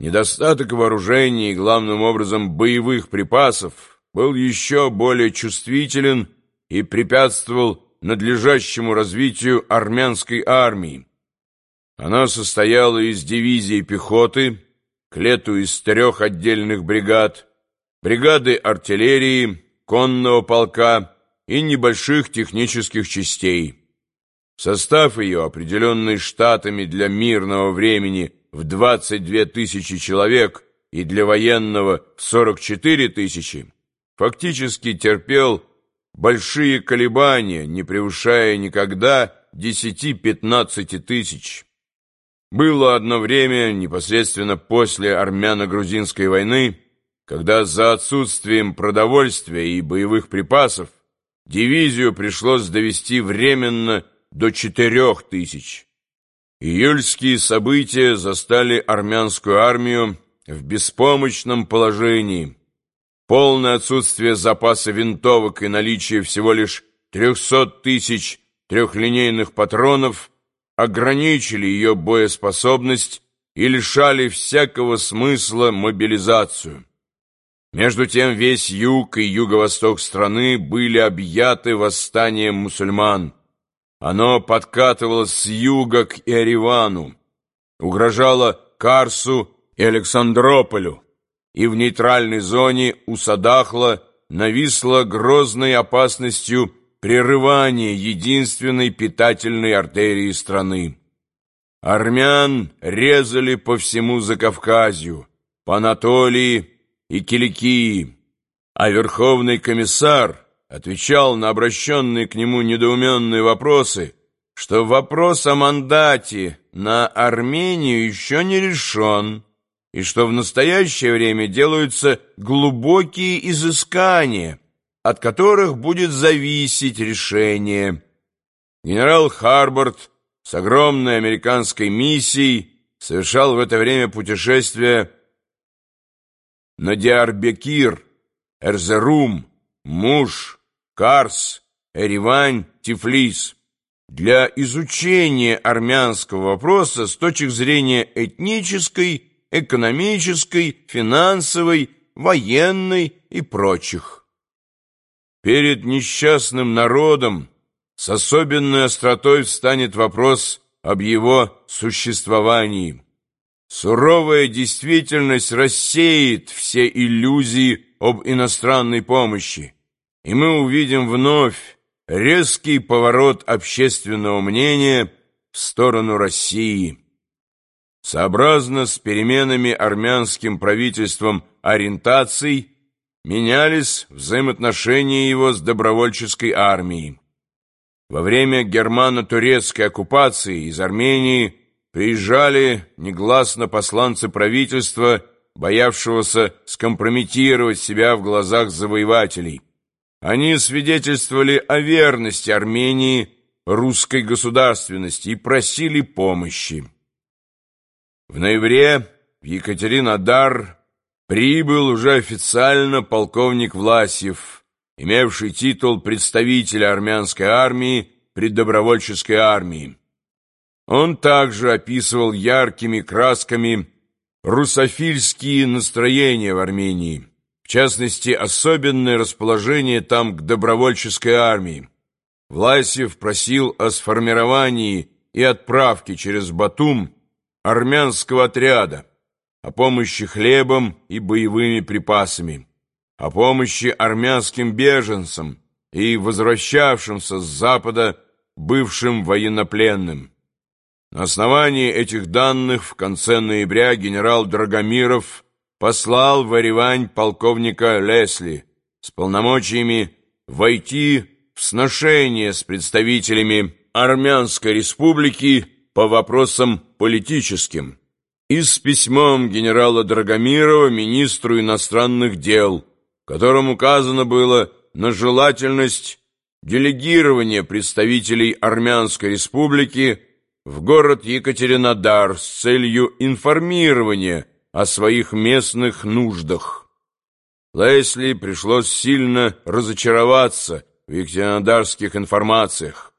Недостаток вооружений главным образом, боевых припасов был еще более чувствителен и препятствовал надлежащему развитию армянской армии. Она состояла из дивизий пехоты, к лету из трех отдельных бригад, бригады артиллерии, конного полка и небольших технических частей. Состав ее, определенный штатами для мирного времени в 22 тысячи человек и для военного в 44 тысячи, фактически терпел большие колебания, не превышая никогда 10-15 тысяч. Было одно время, непосредственно после армяно-грузинской войны, когда за отсутствием продовольствия и боевых припасов дивизию пришлось довести временно до четырех тысяч. Июльские события застали армянскую армию в беспомощном положении. Полное отсутствие запаса винтовок и наличие всего лишь 300 тысяч трехлинейных патронов ограничили ее боеспособность и лишали всякого смысла мобилизацию. Между тем весь юг и юго-восток страны были объяты восстанием мусульман. Оно подкатывалось с юга к Иоривану, угрожало Карсу и Александрополю, и в нейтральной зоне у Садахла нависло грозной опасностью прерывания единственной питательной артерии страны. Армян резали по всему Закавказью, по Анатолии и Киликии, а Верховный комиссар отвечал на обращенные к нему недоуменные вопросы, что вопрос о мандате на Армению еще не решен, и что в настоящее время делаются глубокие изыскания, от которых будет зависеть решение. Генерал Харборд с огромной американской миссией совершал в это время путешествие на Диарбекир, Эрзерум, Муш, Карс, Эривань, Тифлис для изучения армянского вопроса с точки зрения этнической, экономической, финансовой, военной и прочих. Перед несчастным народом с особенной остротой встанет вопрос об его существовании. Суровая действительность рассеет все иллюзии об иностранной помощи и мы увидим вновь резкий поворот общественного мнения в сторону России. Сообразно с переменами армянским правительством ориентаций менялись взаимоотношения его с добровольческой армией. Во время германо-турецкой оккупации из Армении приезжали негласно посланцы правительства, боявшегося скомпрометировать себя в глазах завоевателей. Они свидетельствовали о верности Армении русской государственности и просили помощи. В ноябре в Екатеринодар прибыл уже официально полковник Власьев, имевший титул представителя армянской армии при добровольческой армии. Он также описывал яркими красками русофильские настроения в Армении в частности, особенное расположение там к добровольческой армии. Власев просил о сформировании и отправке через Батум армянского отряда, о помощи хлебом и боевыми припасами, о помощи армянским беженцам и возвращавшимся с Запада бывшим военнопленным. На основании этих данных в конце ноября генерал Драгомиров послал в Еревань полковника Лесли с полномочиями войти в сношение с представителями Армянской республики по вопросам политическим и с письмом генерала Драгомирова министру иностранных дел, в котором указано было на желательность делегирования представителей Армянской республики в город Екатеринодар с целью информирования о своих местных нуждах. Лесли пришлось сильно разочароваться в екатеринодарских информациях.